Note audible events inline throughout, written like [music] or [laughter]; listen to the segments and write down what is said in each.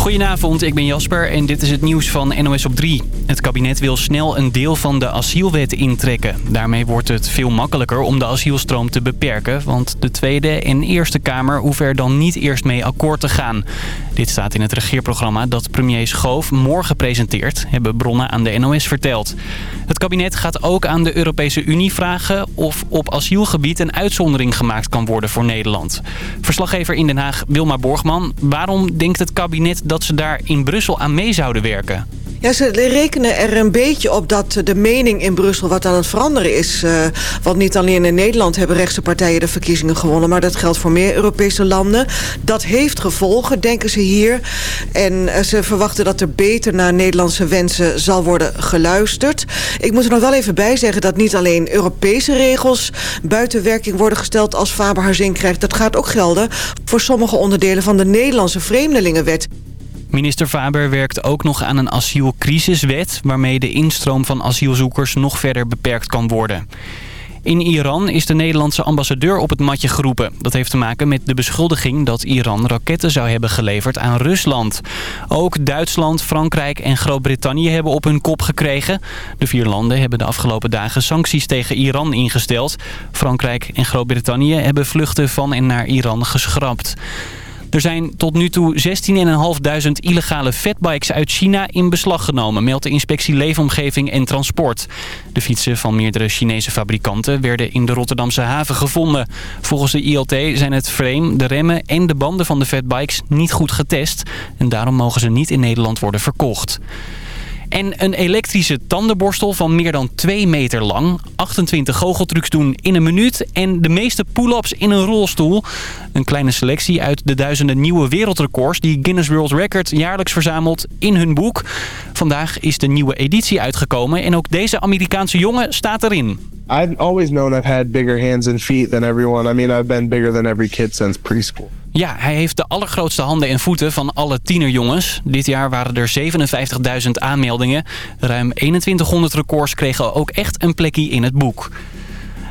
Goedenavond, ik ben Jasper en dit is het nieuws van NOS op 3. Het kabinet wil snel een deel van de asielwet intrekken. Daarmee wordt het veel makkelijker om de asielstroom te beperken... want de Tweede en Eerste Kamer hoeven er dan niet eerst mee akkoord te gaan. Dit staat in het regeerprogramma dat premier Schoof morgen presenteert... hebben bronnen aan de NOS verteld. Het kabinet gaat ook aan de Europese Unie vragen... of op asielgebied een uitzondering gemaakt kan worden voor Nederland. Verslaggever in Den Haag, Wilma Borgman. Waarom denkt het kabinet dat ze daar in Brussel aan mee zouden werken? Ja, ze rekenen er een beetje op dat de mening in Brussel wat aan het veranderen is. Uh, want niet alleen in Nederland hebben rechtse partijen de verkiezingen gewonnen... maar dat geldt voor meer Europese landen. Dat heeft gevolgen, denken ze hier. En uh, ze verwachten dat er beter naar Nederlandse wensen zal worden geluisterd. Ik moet er nog wel even bij zeggen dat niet alleen Europese regels... buiten werking worden gesteld als Faber haar zin krijgt. Dat gaat ook gelden voor sommige onderdelen van de Nederlandse vreemdelingenwet. Minister Faber werkt ook nog aan een asielcrisiswet... waarmee de instroom van asielzoekers nog verder beperkt kan worden. In Iran is de Nederlandse ambassadeur op het matje geroepen. Dat heeft te maken met de beschuldiging dat Iran raketten zou hebben geleverd aan Rusland. Ook Duitsland, Frankrijk en Groot-Brittannië hebben op hun kop gekregen. De vier landen hebben de afgelopen dagen sancties tegen Iran ingesteld. Frankrijk en Groot-Brittannië hebben vluchten van en naar Iran geschrapt. Er zijn tot nu toe 16.500 illegale fatbikes uit China in beslag genomen, meldt de inspectie Leefomgeving en Transport. De fietsen van meerdere Chinese fabrikanten werden in de Rotterdamse haven gevonden. Volgens de ILT zijn het frame, de remmen en de banden van de fatbikes niet goed getest. En daarom mogen ze niet in Nederland worden verkocht. En een elektrische tandenborstel van meer dan 2 meter lang. 28 goocheltrucs doen in een minuut. En de meeste pull-ups in een rolstoel. Een kleine selectie uit de duizenden nieuwe wereldrecords... die Guinness World Records jaarlijks verzamelt in hun boek. Vandaag is de nieuwe editie uitgekomen. En ook deze Amerikaanse jongen staat erin. I've always known I've had bigger hands and feet than everyone. I mean, I've been bigger than every kid since preschool. Ja, hij heeft de allergrootste handen en voeten van alle tienerjongens. Dit jaar waren er 57.000 aanmeldingen. Ruim 2100 records kregen ook echt een plekje in het boek.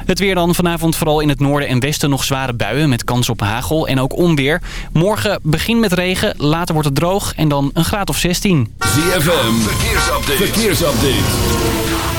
Het weer dan vanavond vooral in het noorden en westen nog zware buien met kans op hagel en ook onweer. Morgen begin met regen, later wordt het droog en dan een graad of 16. ZFM, verkeersupdate. verkeersupdate.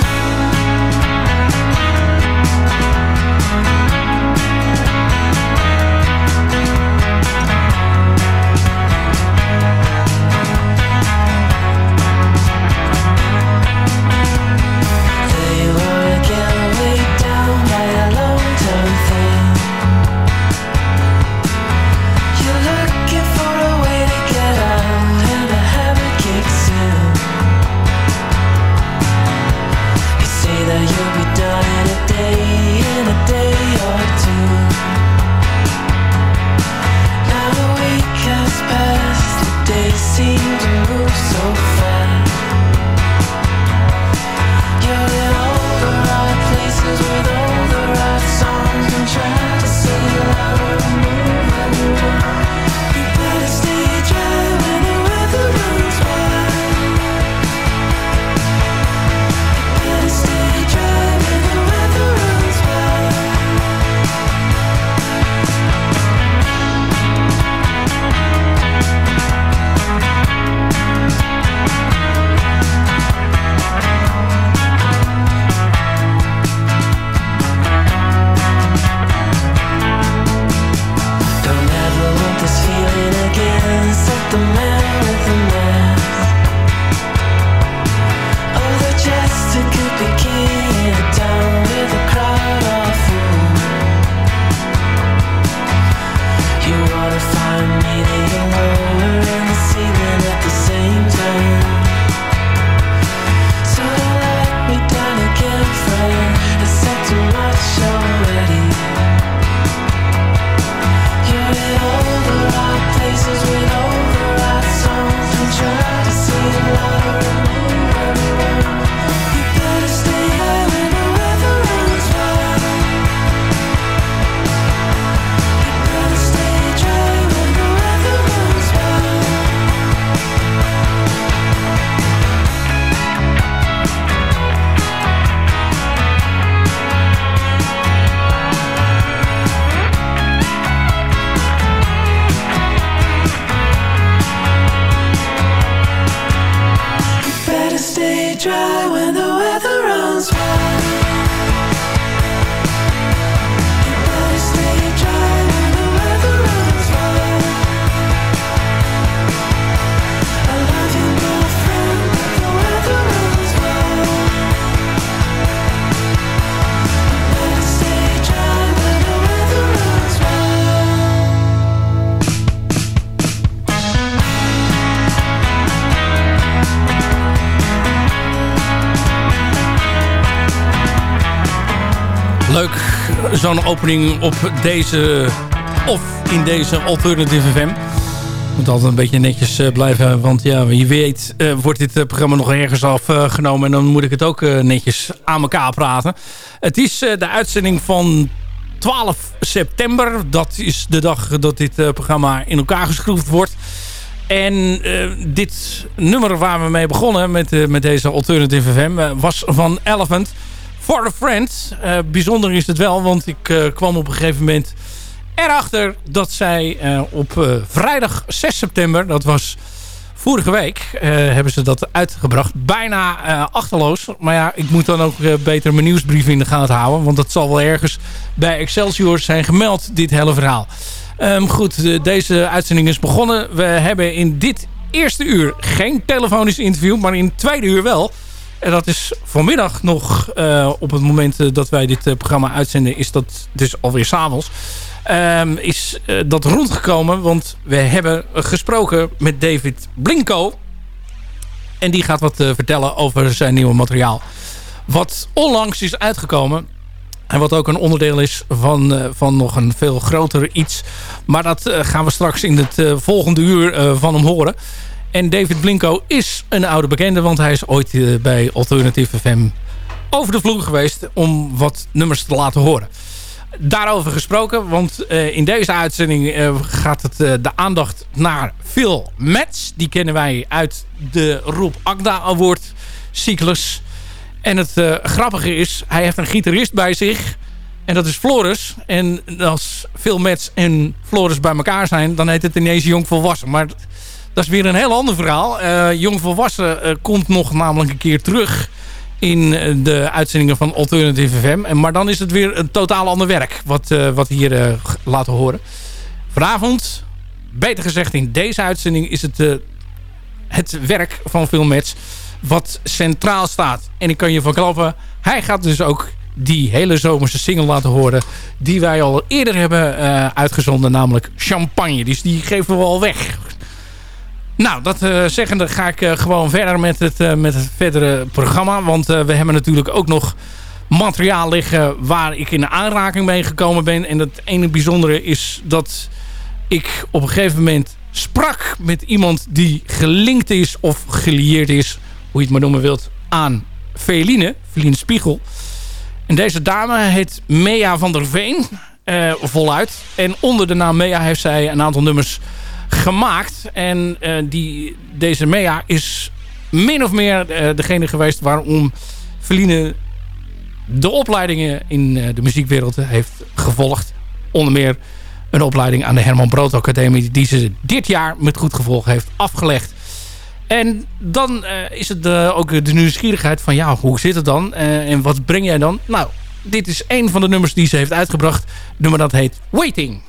Zo'n opening op deze... of in deze Alternative FM. Moet altijd een beetje netjes uh, blijven. Want ja, wie weet uh, wordt dit uh, programma nog ergens afgenomen. en dan moet ik het ook netjes aan elkaar praten. Het is de uitzending van 12 september. Dat is de dag dat dit programma in elkaar geschroefd wordt. En dit nummer waar we mee begonnen met, met deze Alternative FM... was van Elephant... For a Friend. Uh, bijzonder is het wel, want ik uh, kwam op een gegeven moment erachter dat zij uh, op vrijdag 6 september, dat was vorige week, hebben ze dat uitgebracht. Bijna achterloos. Maar ja, ik moet dan ook beter mijn nieuwsbrief in de gaten houden, want dat zal wel ergens bij Excelsior zijn gemeld, dit hele verhaal. Um, goed, deze uitzending is begonnen. We hebben in dit eerste uur geen telefonisch interview, maar in het tweede uur wel. En dat is vanmiddag nog, uh, op het moment uh, dat wij dit uh, programma uitzenden, is dat dus alweer s'avonds. Um, is dat rondgekomen, want we hebben gesproken met David Blinko. En die gaat wat vertellen over zijn nieuwe materiaal. Wat onlangs is uitgekomen. En wat ook een onderdeel is van, van nog een veel groter iets. Maar dat gaan we straks in het volgende uur van hem horen. En David Blinko is een oude bekende, want hij is ooit uh, bij Alternative FM over de vloer geweest om wat nummers te laten horen. Daarover gesproken, want uh, in deze uitzending uh, gaat het de aandacht naar Phil Metz. Die kennen wij uit de Roep Agda Award cyclus. En het grappige is, hij heeft een gitarist bij zich. En dat is Floris. En als Phil Metz en Floris bij elkaar zijn, dan heet het ineens Jong Volwassen. Maar dat is weer een heel ander verhaal. Uh, Jong Volwassen uh, komt nog namelijk een keer terug in eh, de uitzendingen van Alternative FM. En, maar dan is het weer een totaal ander werk wat, wat hier laten horen. Vanavond, beter gezegd in deze uitzending, is het het werk van Filmmatch wat centraal staat. En ik kan je van klappen, hij gaat dus ook die hele zomerse single laten horen... die wij al eerder hebben uitgezonden, namelijk Champagne. Dus die geven we al weg. Nou, dat uh, zeggende ga ik uh, gewoon verder met het, uh, met het verdere programma. Want we hebben natuurlijk ook nog materiaal liggen waar ik in aanraking mee gekomen ben. En het ene bijzondere is dat ik op een gegeven moment sprak met iemand die gelinkt is of gelieerd is, hoe je het maar noemen wilt, aan Veline, Veline Spiegel. En deze dame heet Mea van der Veen, voluit. En onder de naam Mea heeft zij een aantal nummers gemaakt. En uh, die, deze Mea is min of meer uh, degene geweest waarom Feline de opleidingen in uh, de muziekwereld heeft gevolgd. Onder meer een opleiding aan de Herman Brood Academie... die ze dit jaar met goed gevolg heeft afgelegd. En dan is het ook de nieuwsgierigheid van... ja, hoe zit het dan? en wat breng jij dan? Nou, dit is een van de nummers die ze heeft uitgebracht. nummer dat heet Waiting.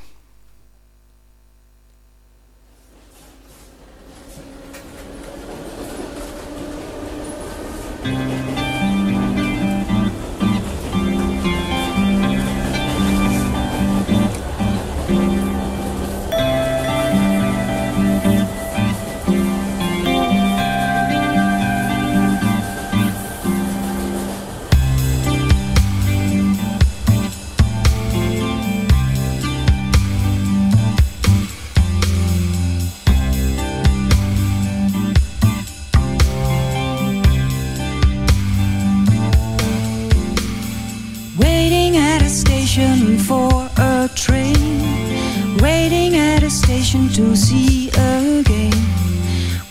To see again.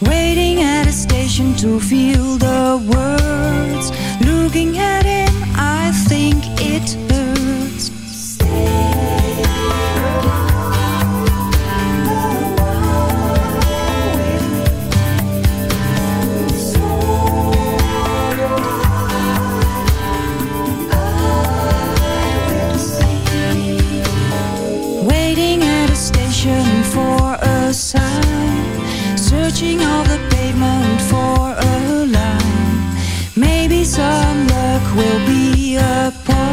Waiting at a station to feel the words. Looking at him, I think it will be upon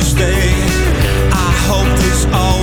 a summer's day, I hope this always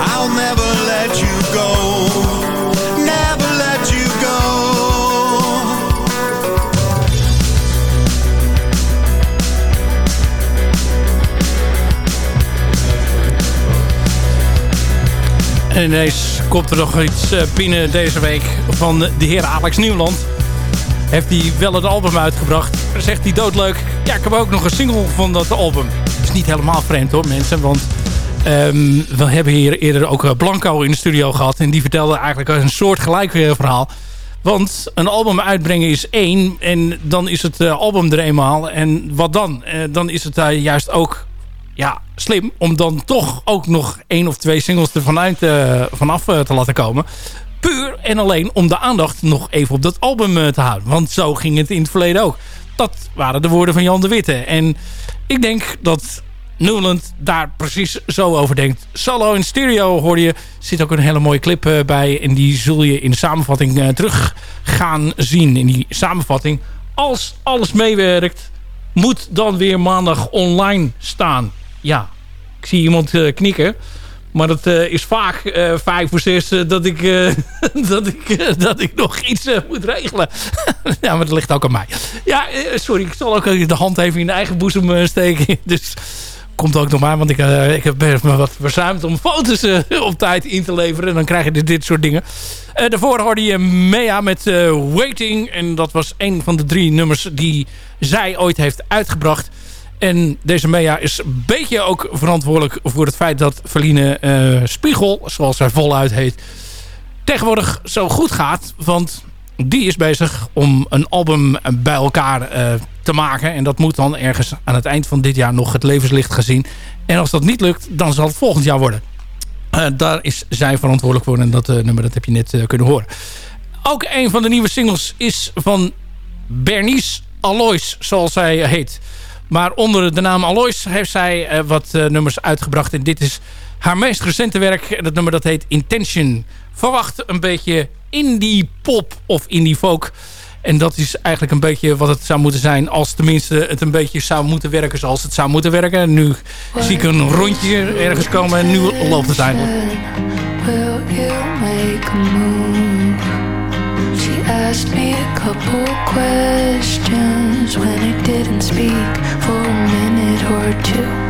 I'll never let you go Never let you go En ineens komt er nog iets eh, binnen deze week van de heer Alex Nieuwland. Heeft hij wel het album uitgebracht. Zegt hij doodleuk, ja ik heb ook nog een single van dat album. Is niet helemaal vreemd hoor mensen, want ehm, we hebben hier eerder ook eh, Blanco in de studio gehad. En die vertelde eigenlijk een soort gelijk eh, verhaal. Want een album uitbrengen is één. En dan is het album er eenmaal. En wat dan? dan is het juist ook ja, slim om dan toch ook nog één of twee singles er vanuit, vanaf te laten komen. Puur en alleen om de aandacht nog even op dat album te houden. Want zo ging het in het verleden ook. Dat waren de woorden van Jan de Witte. En ik denk dat Newland daar precies zo over denkt. Solo in stereo hoor je. zit ook een hele mooie clip bij. En die zul je in de samenvatting terug gaan zien. In die samenvatting, als alles meewerkt... moet dan weer maandag online staan ja, ik zie iemand uh, knikken. Maar dat is vaak uh, vijf voor zes dat, ik, [laughs] dat, ik, dat ik nog iets moet regelen. [laughs] ja, maar dat ligt ook aan mij. Ja, sorry, ik zal ook de hand even in de eigen boezem steken. [laughs] Dus komt ook nog maar, want ik, ik heb me wat verzuimd om foto's op tijd in te leveren. En dan krijg je dit, dit soort dingen. daarvoor hoorde je Mea met Waiting. En dat was een van de drie nummers die zij ooit heeft uitgebracht. En deze Mea is een beetje ook verantwoordelijk voor het feit dat Verline Spiegel, zoals zij voluit heet, tegenwoordig zo goed gaat. Want die is bezig om een album bij elkaar uh, te maken. En dat moet dan ergens aan het eind van dit jaar nog het levenslicht gezien. En als dat niet lukt, dan zal het volgend jaar worden. Uh, daar is zij verantwoordelijk voor. En dat nummer dat heb je net kunnen horen. Ook een van de nieuwe singles is van Bernice Alois, zoals zij heet. Maar onder de naam Alois heeft zij wat nummers uitgebracht. En dit is haar meest recente werk. Dat nummer dat heet Intention. Verwacht een beetje indie pop of indie folk. En dat is eigenlijk een beetje wat het zou moeten zijn... als tenminste het een beetje zou moeten werken zoals het zou moeten werken. Nu zie ik een rondje ergens komen en nu loopt het? She asked me a couple questions when I didn't speak for a minute or two.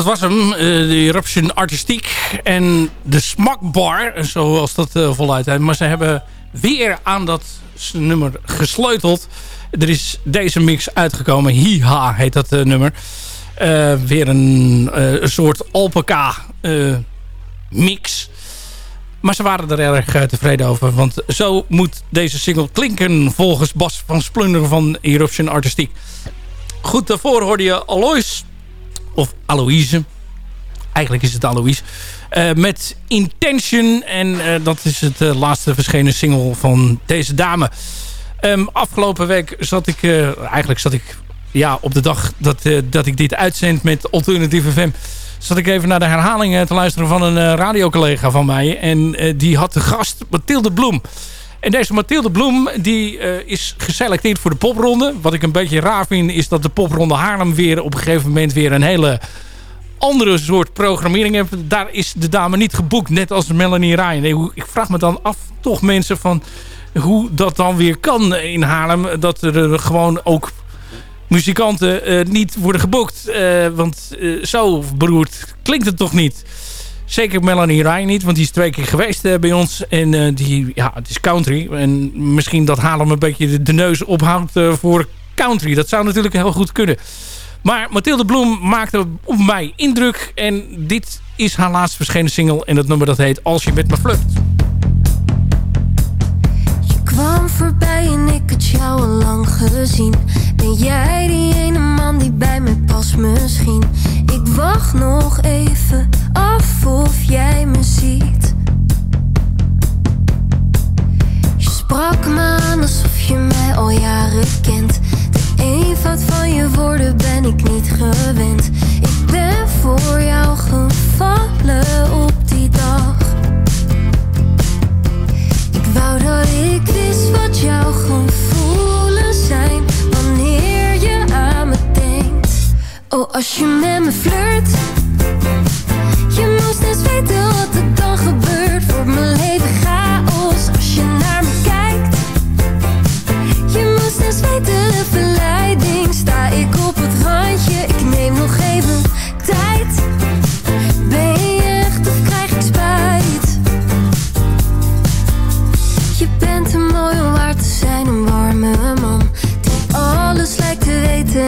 Dat was hem, eh, de Eruption Artistiek en de Smakbar, zoals dat uh, voluit heet. Maar ze hebben weer aan dat nummer gesleuteld. Er is deze mix uitgekomen. Hiha heet dat uh, nummer. weer een, soort alpaca mix. Maar ze waren er erg tevreden over. Want zo moet deze single klinken volgens Bas van Splunder van Eruption Artistiek. Goed, daarvoor hoorde je Alois of Aloïse. Eigenlijk is het Aloïse. Uh, met Intention. En uh, dat is het uh, laatste verschenen single van deze dame. Um, afgelopen week zat ik... eigenlijk zat ik ja, op de dag dat, dat ik dit uitzend met Alternative FM... zat ik even naar de herhaling te luisteren van een radiocollega van mij. En die had de gast Mathilde Bloem. En deze Mathilde Bloem die, is geselecteerd voor de popronde. Wat ik een beetje raar vind is dat de popronde Haarlem weer op een gegeven moment weer een hele andere soort programmering heeft. Daar is de dame niet geboekt, net als Melanie Ryan. Ik vraag me dan af, toch mensen, van hoe dat dan weer kan in Haarlem. Dat er gewoon ook muzikanten uh, niet worden geboekt. Uh, want zo beroerd klinkt het toch niet. Zeker Melanie Ryan niet, want die is twee keer geweest bij ons. En die, ja, het is country. En misschien dat Haarlem een beetje de, neus ophoudt voor country. Dat zou natuurlijk heel goed kunnen. Maar Mathilde Bloem maakte op mij indruk. En dit is haar laatst verschenen single. En dat nummer dat heet Als je met me flirt. Kwam voorbij en ik had jou al lang gezien. Ben jij die ene man die bij me past misschien? Ik wacht nog even af of jij me ziet. Je sprak me aan alsof je mij al jaren kent eenvoud van je woorden ben ik niet gewend. Ik ben voor jou gevallen op die dag. Als je met me flirt, je moest eens weten wat er dan gebeurt. Voor mijn leven chaos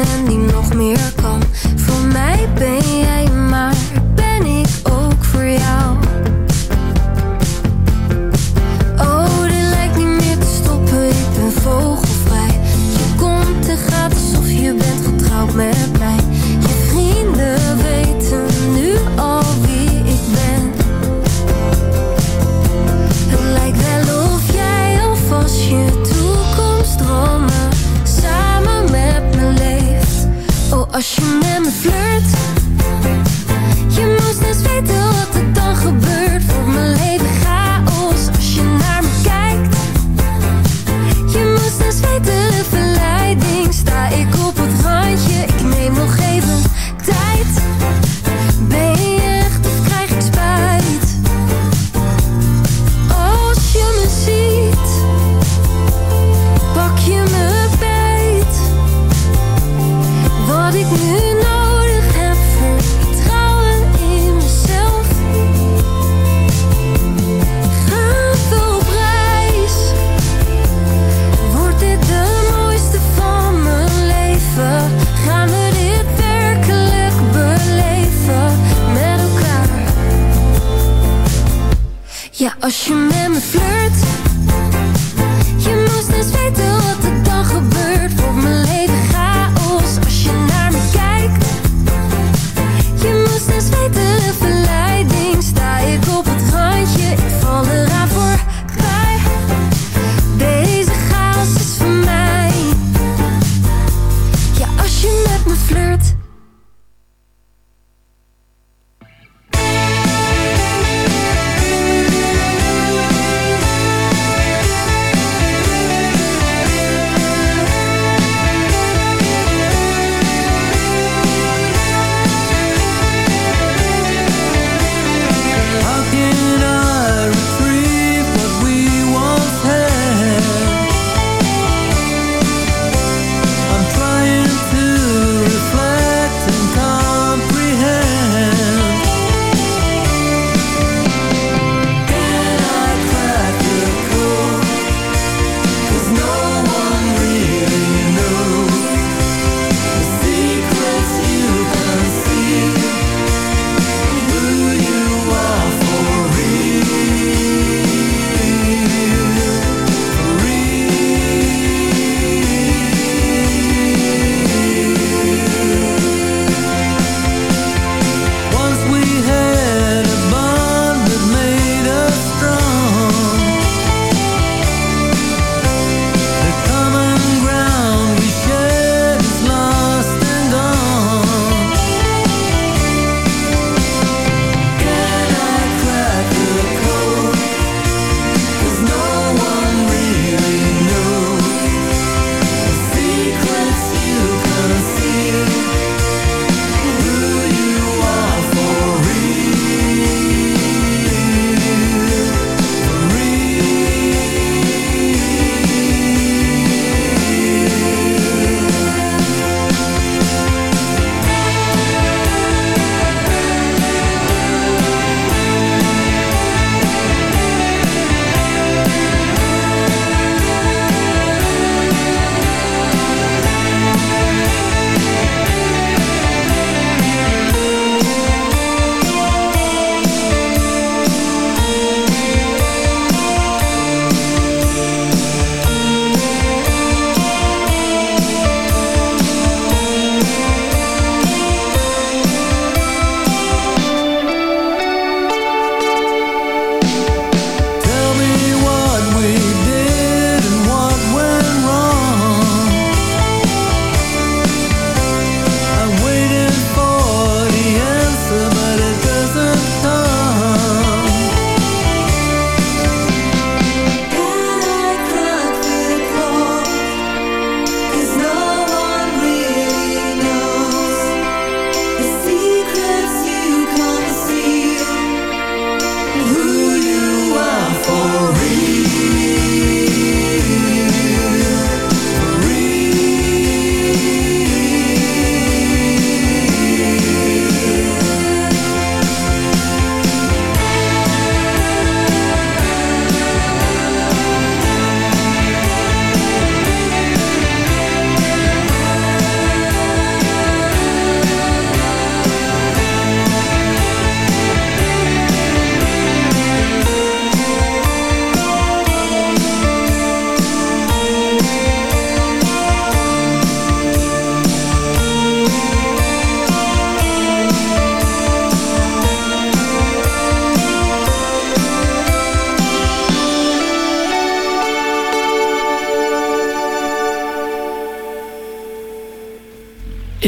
en die nog meer kan. Voor mij ben jij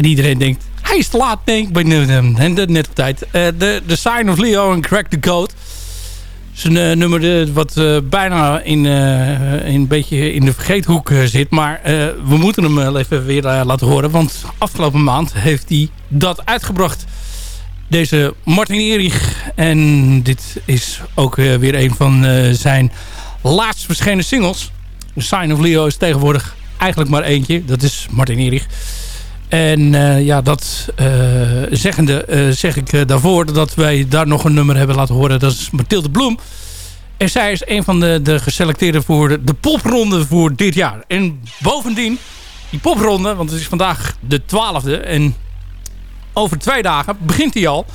En iedereen denkt, hij is te laat. Nee, ik ben uh, net op tijd. de, The Sign of Leo en Crack the Code. is een nummer wat bijna in, in een beetje in de vergeethoek zit. Maar we moeten hem even weer laten horen. Want afgelopen maand heeft hij dat uitgebracht. Deze Martin Erich. En dit is ook weer een van zijn laatst verschenen singles. The Sign of Leo is tegenwoordig eigenlijk maar eentje. Dat is Martin Erich. En uh, ja, dat uh, zeggende uh, zeg ik daarvoor dat wij daar nog een nummer hebben laten horen. Dat is Mathilde Bloem. En zij is een van de, de geselecteerden voor de, de popronde voor dit jaar. En bovendien, die popronde, want het is vandaag de 12e. En over twee dagen begint die al.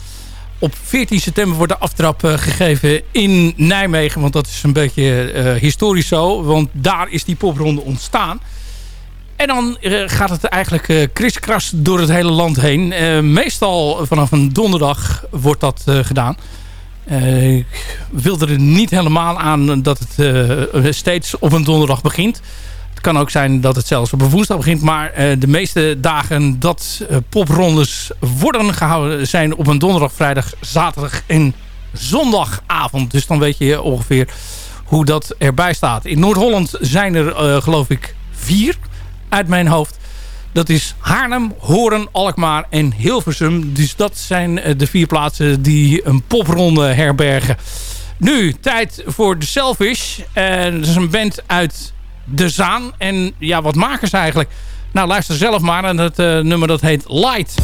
Op 14 september wordt de aftrap gegeven in Nijmegen. Want dat is een beetje historisch zo. Want daar is die popronde ontstaan. En dan uh, gaat het eigenlijk uh, kriskras door het hele land heen. Uh, meestal vanaf een donderdag wordt dat gedaan. ik wil er niet helemaal aan dat het steeds op een donderdag begint. Het kan ook zijn dat het zelfs op een woensdag begint. Maar de meeste dagen dat poprondes worden gehouden... zijn op een donderdag, vrijdag, zaterdag en zondagavond. Dus dan weet je ongeveer hoe dat erbij staat. In Noord-Holland zijn er geloof ik vier uit mijn hoofd. Dat is Haarlem, Horen, Alkmaar en Hilversum. Dus dat zijn eh, de vier plaatsen die een popronde herbergen. Nu, tijd voor The Selfish. En dat is een band uit De Zaan. En ja, wat maken ze eigenlijk? Nou, luister zelf maar. En het uh, nummer dat heet Light.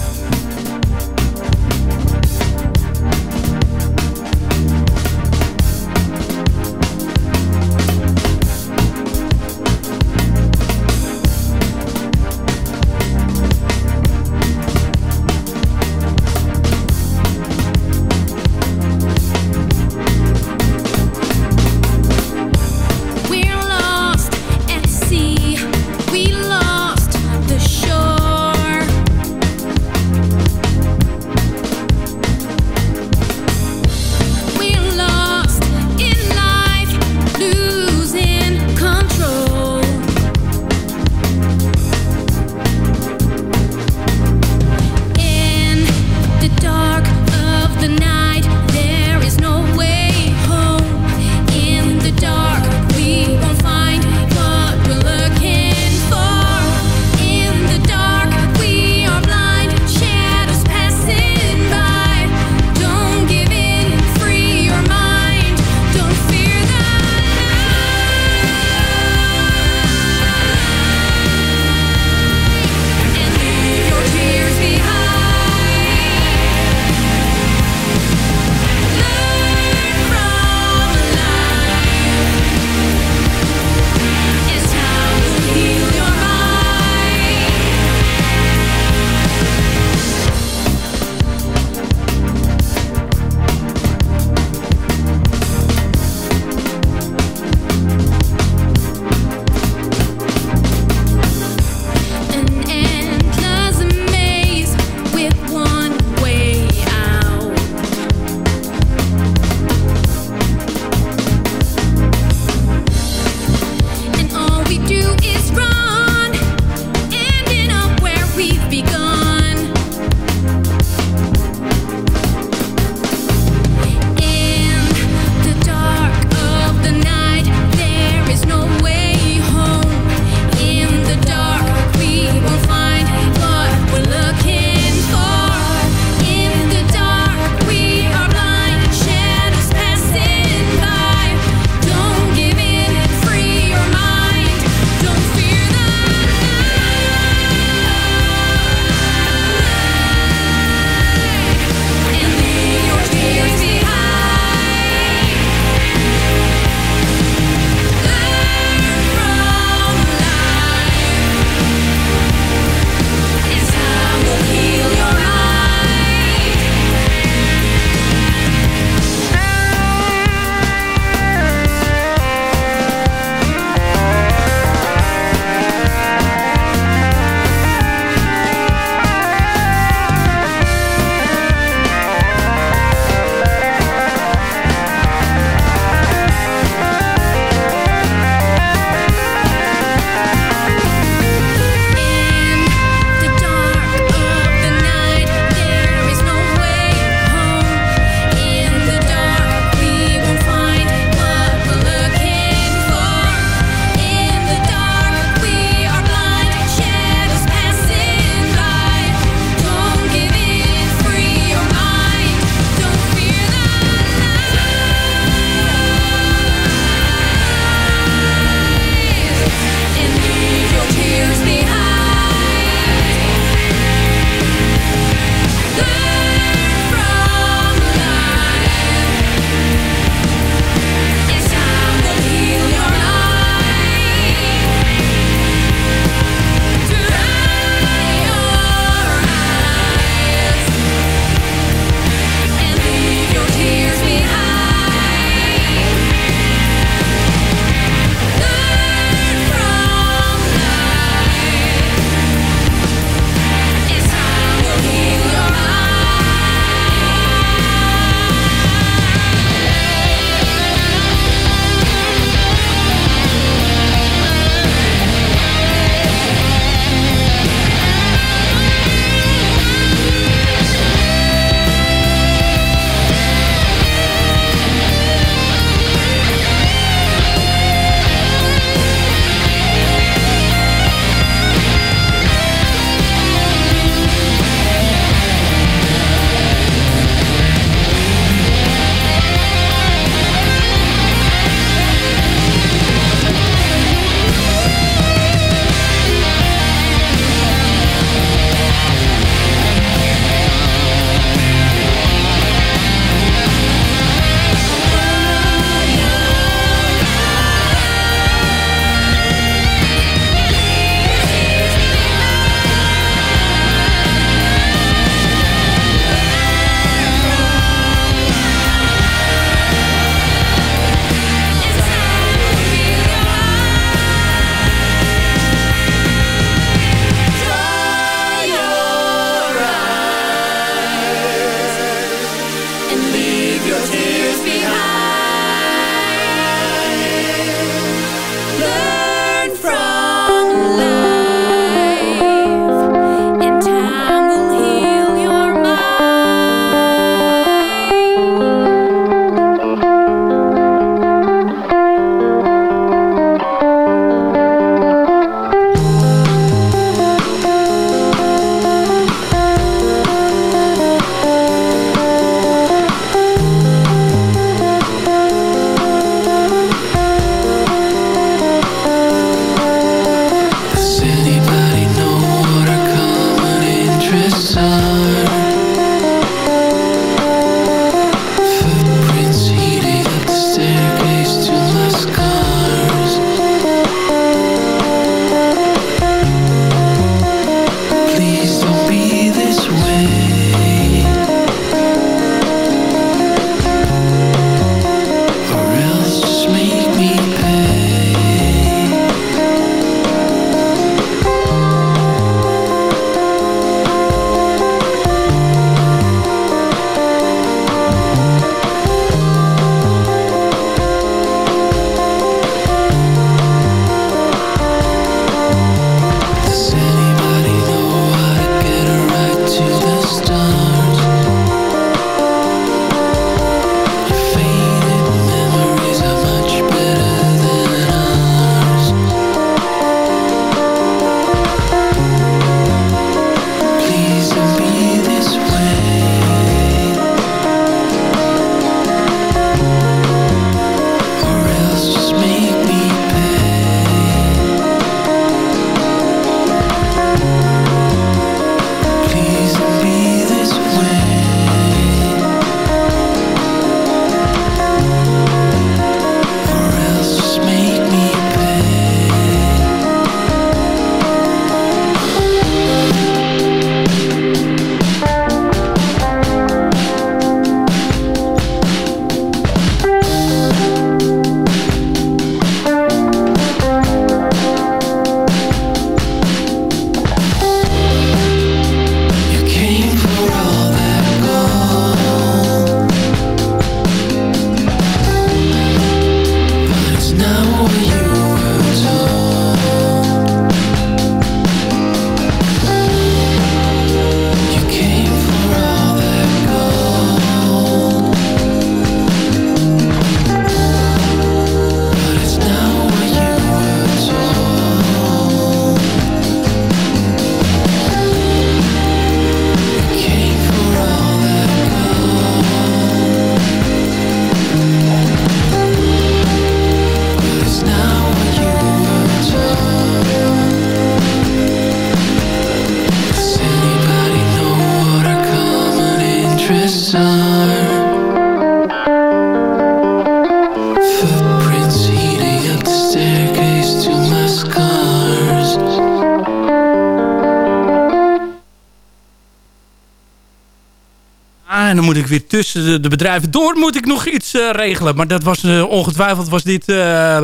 tussen de, de, bedrijven door moet ik nog iets eh, regelen. Maar dat was eh, ongetwijfeld was dit eh,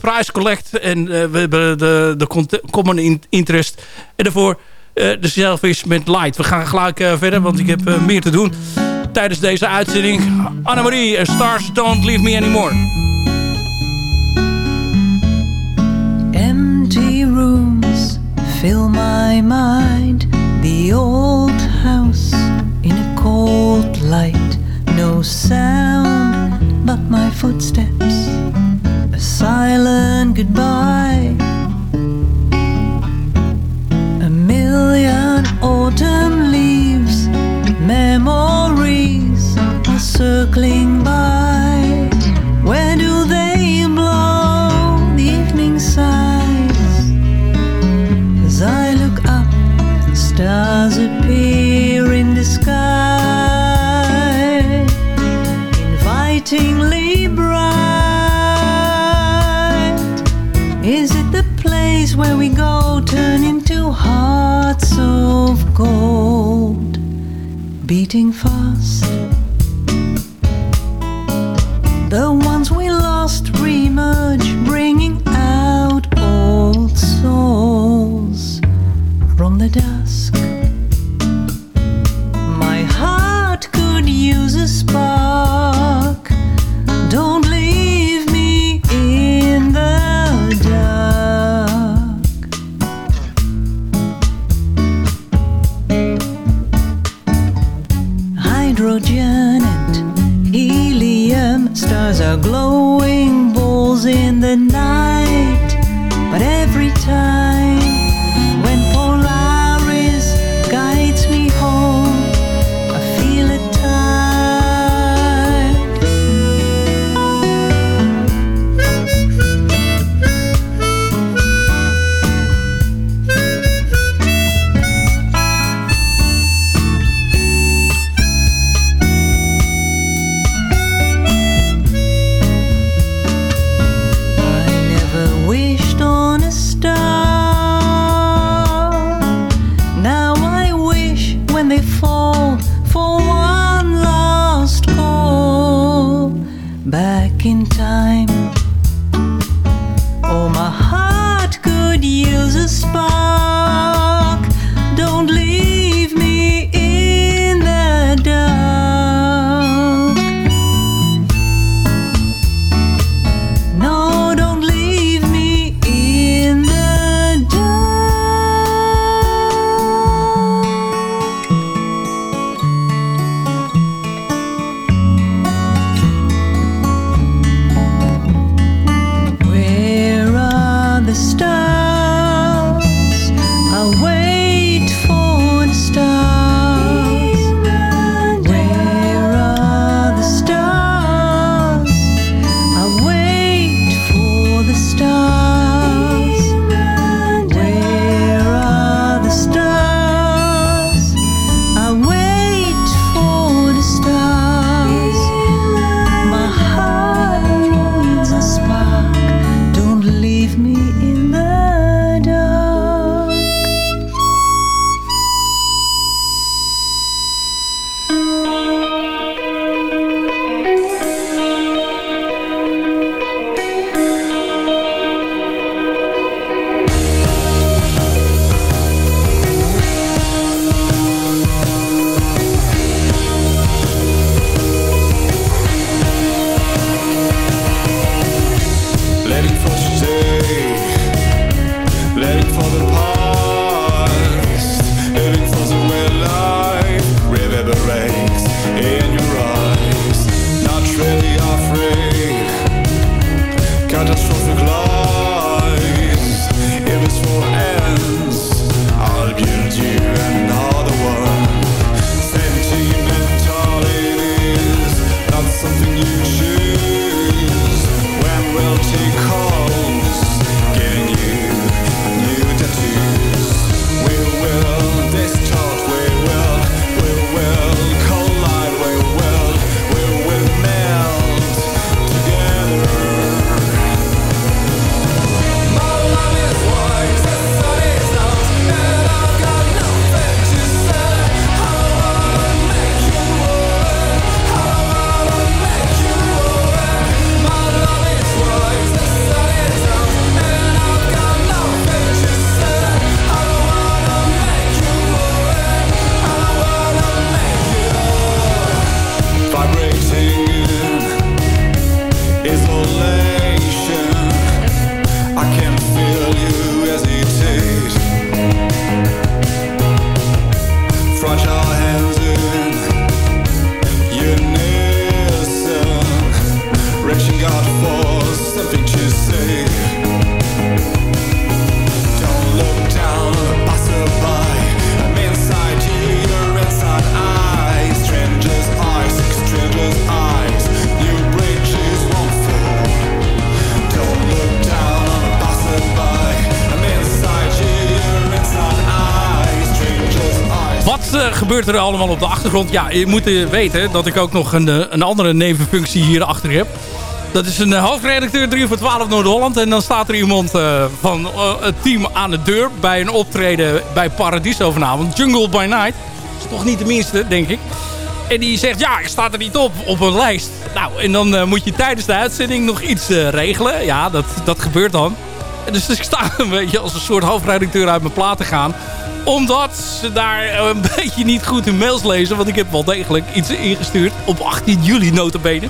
price collect. En we hebben de, de common interest. En daarvoor de selfies met light. We gaan gelijk verder, want ik heb meer te doen tijdens deze uitzending. Annemarie, Stars Don't Leave Me Anymore. Empty rooms fill my mind. The old house footsteps. in time. Er allemaal op de achtergrond? Ja, je moet eh, weten dat ik ook nog een, eh, een andere nevenfunctie hierachter heb. Dat is een eh, hoofdredacteur 3 voor 12 Noord-Holland. En dan staat er iemand van het team aan de deur bij een optreden bij Paradiso vanavond. Jungle by Night. is toch niet de minste, denk ik. En die zegt, ja, ik sta er niet op, op een lijst. Nou, en dan moet je tijdens de uitzending nog iets regelen. Ja, dat, dat gebeurt dan. Dus ik sta [laughs] een beetje als een soort hoofdredacteur uit mijn plaat te gaan omdat ze daar eh, een [laughs] beetje niet goed hun mails lezen. Want ik heb wel degelijk iets ingestuurd. Op 18 juli notabene.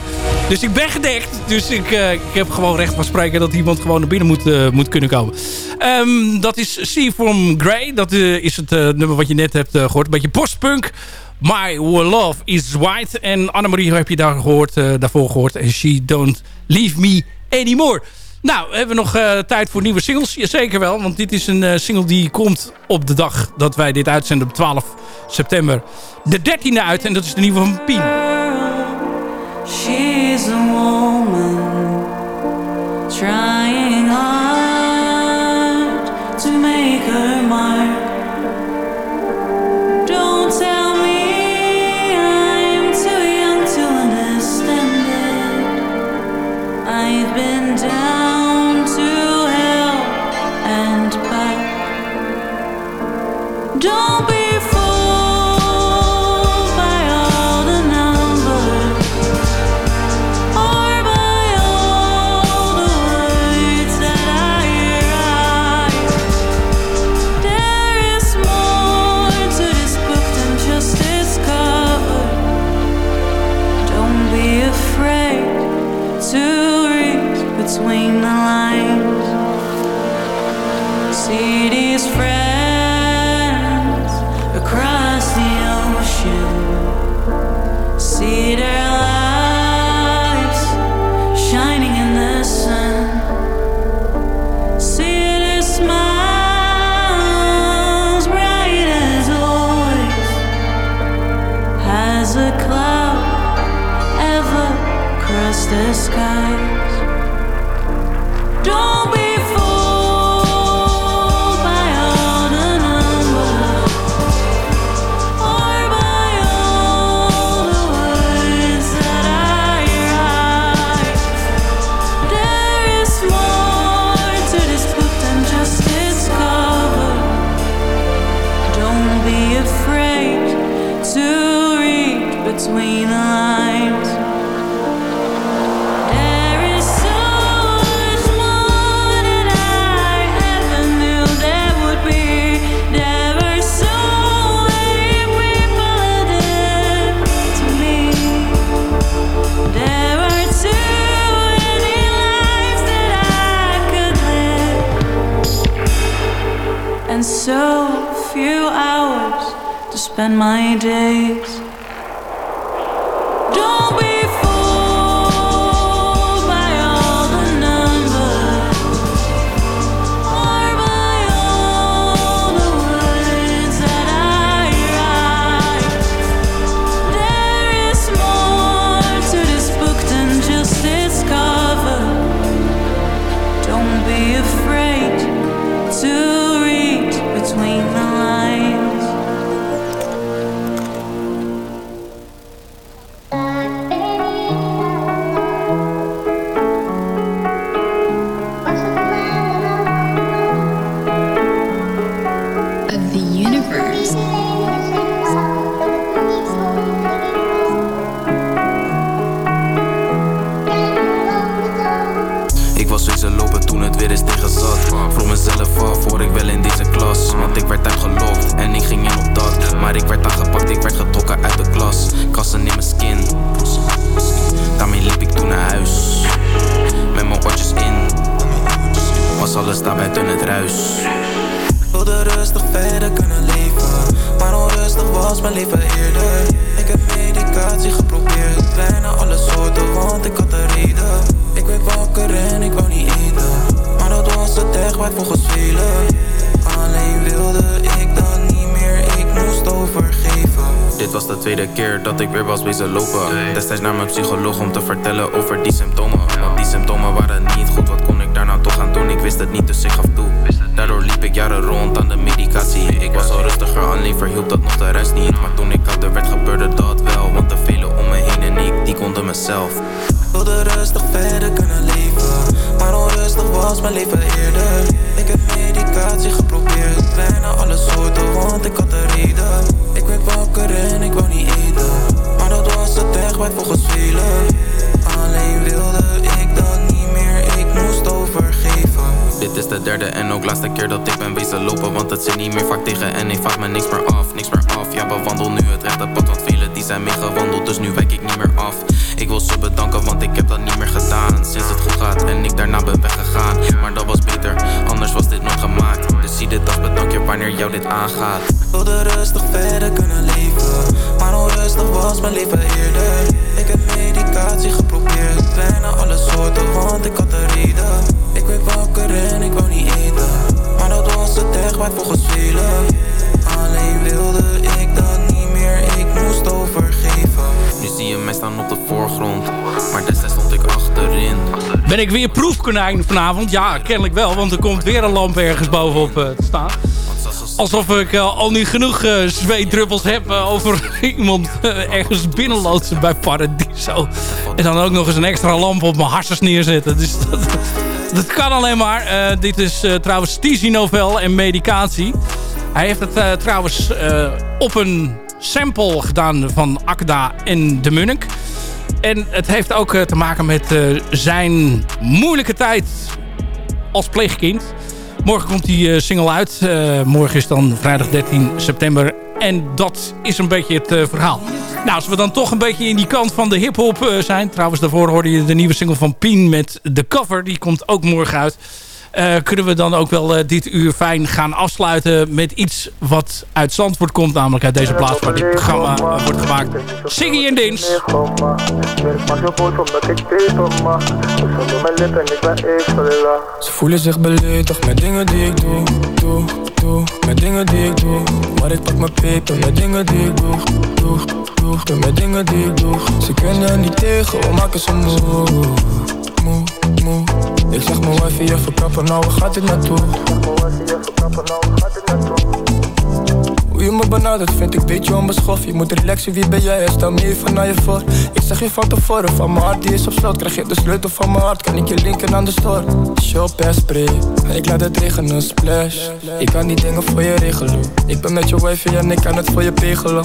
Dus ik ben gedekt. Dus ik, eh, ik heb gewoon recht van spreken dat iemand gewoon naar binnen moet, eh, moet kunnen komen. Ehm, dat is Sea from Grey. Dat is het nummer wat je net hebt eh, gehoord. Een beetje postpunk. My Love is White. En Annemarie heb je daar gehoord, eh, daarvoor gehoord. En She Don't Leave Me Anymore. Nou, hebben we nog eh, tijd voor nieuwe singles? Jazeker wel, want dit is een eh, single die komt op de dag dat wij dit uitzenden op 12 september. De 13e uit en dat is de nieuwe van Pien. She's weer eens tegen zat. Vroeg mezelf af, voor ik wel in deze klas? Want ik werd uitgelokt en ik ging in op dat. Maar ik werd aangepakt, ik werd getrokken uit de klas. Kassen in mijn skin. Daarmee liep ik toen naar huis. Met mijn oortjes in. Was alles daar buiten het ruis. Ik wilde rustig verder kunnen leven Maar onrustig was mijn leven eerder Ik heb medicatie geprobeerd Bijna alle soorten, want ik had een reden Ik werd wakker en ik wou niet eten Maar dat was het echt wat volgens velen Alleen wilde ik dan niet meer Ik moest overgeven Dit was de tweede keer dat ik weer was wezen lopen. Destijds naar mijn psycholoog om te vertellen over die symptomen. Want die symptomen waren niet goed. Wat kon ik daar nou toch aan doen? Ik wist het niet, dus ik gaf toe. Daardoor liep ik jaren rond aan de medicatie Ik was al rustiger, alleen verhielp dat nog de rest niet Maar toen ik ouder werd gebeurde dat wel Want de velen om me heen en ik, die konden mezelf wilde rustig verder kunnen leven Maar onrustig was mijn leven eerder. Ik heb medicatie geprobeerd. Bijna alle soorten, want ik had een reden. Ik werd wakker en ik wou niet eten. Maar dat was het echt wat volgens velen Alleen wilde ik dat niet meer. Ik moest overgeven. Dit is de derde en ook laatste keer dat ik ben wezen lopen. Want het zit niet meer vaak tegen en ik vaak me niks meer af Niks meer af, ja bewandel nu het rechte pad Want velen die zijn meegewandeld, dus nu wijk ik niet meer af Ik wil ze bedanken, want ik heb dat niet meer gedaan. Sinds het goed gaat en ik daarna ben weggegaan. Maar dat was beter, anders was dit nooit gemaakt. Dus zie dit als bedankje wanneer jou dit aangaat. Wilde rustig verder kunnen leven Maar onrustig was mijn leven eerder. Ik heb medicatie geprobeerd Bijna alle soorten, want ik had een reden. Ik werd wakker en ik wou niet eten Maar dat was het echt wat volgens velen Alleen wilde op de voorgrond Maar destijds stond ik achterin Ben ik weer proefkonijn vanavond? Ja, kennelijk wel, want er komt weer een lamp ergens bovenop eh, te staan. Alsof ik eh, al niet genoeg uh, zweetdruppels heb over [laughs] iemand ergens binnenloodsen bij Paradiso. En dan ook nog eens een extra lamp op mijn harses neerzetten. Dus dat, dat kan alleen maar. dit is trouwens Tizi Novel en medicatie. Hij heeft het trouwens op een sample gedaan van Akda en de Munnik. En het heeft ook te maken met zijn moeilijke tijd als pleegkind. Morgen komt die uh, single uit. Uh, morgen is dan vrijdag 13 september. En dat is een beetje het uh, verhaal. Nou, als we dan toch een beetje in die kant van de hiphop zijn. Trouwens, daarvoor hoorde je de nieuwe single van Pien met de cover. Die komt ook morgen uit. Kunnen we dan ook wel dit uur fijn gaan afsluiten met iets wat uit Zandvoort komt. Namelijk uit deze plaats waar dit programma wordt gemaakt. Siggy en Dins. Ze voelen zich beledigd met dingen die ik doe, doe, doe Met dingen die ik doe Maar ik pak mijn peper met dingen die ik doe, doe, doe met dingen die ik doe Ze kunnen niet tegen, we maken ze moe, moe, Ik zeg mijn wifi even kappen, nou waar gaat dit naartoe? Hoe je me benadert vind ik beetje onbeschoft. Je moet relaxen, wie ben jij? Stel me even naar je voor. Ik zeg je van tevoren, van mijn hart die is op slot. Krijg je de sleutel van mijn hart, kan ik je linken aan de store. Shop en spray, ik laat het regenen, splash. Ik kan die dingen voor je regelen. Ik ben met je wifi en ik kan het voor je pegelen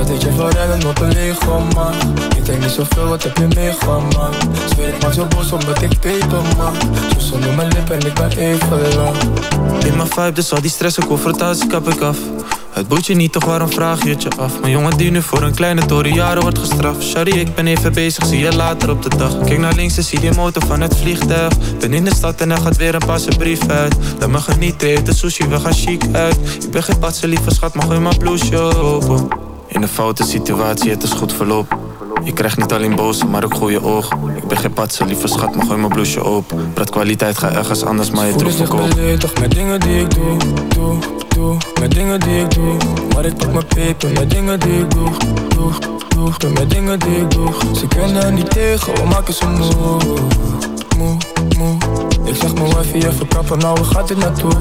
Wat deed je voor rennen op een man? Ik denk niet zoveel, wat heb je meegemaakt Zweer ik maak zo boos omdat ik peper man. Zo zonder mijn lippen en ik ben even lang. In mijn vibe, dus al die stress en confrontatie kap ik af. Het boeit je niet, toch waarom vraag je het je af? Mijn jongen die nu voor een kleine toren jaren wordt gestraft. Sorry, ik ben even bezig, zie je later op de dag. Kijk naar links en zie die motor van het vliegtuig. Ben in de stad en er gaat weer een passe brief uit. Laat me genieten, de sushi, we gaan chic uit. Ik ben geen patse, lieve schat, mag gooi mijn blouseje open in een foute situatie, het is goed verloop. Je krijgt niet alleen boze, maar ook goede ogen. Ik ben geen patse, lieve schat, maar gooi mijn blouseje open. Praat kwaliteit, ga ergens anders, maar je terug verkopen. beledigd met dingen die ik doe, doe, doe Met dingen die ik doe, maar ik pak mijn peper Met dingen die ik doe, doe, doe Doe met dingen die ik doe Ze kunnen niet tegen, we maken ze moe, moe, moe Ik zeg mijn wifi even kappen, nou waar gaat dit naartoe?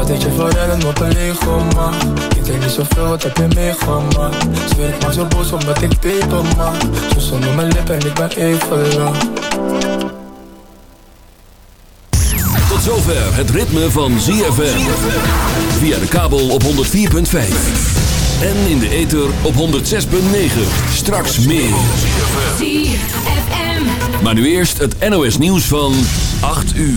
Wat deed je voor rennen op een Lego man Ik denk niet zoveel, wat heb je meegemaakt Zweer ik maak zo boos omdat ik peper man Zo zonder mijn lippen en ik ben even lang Tot zover het ritme van ZFM. Via de kabel op 104.5. En in de ether op 106.9. Straks meer. Maar nu eerst het NOS nieuws van 8 uur.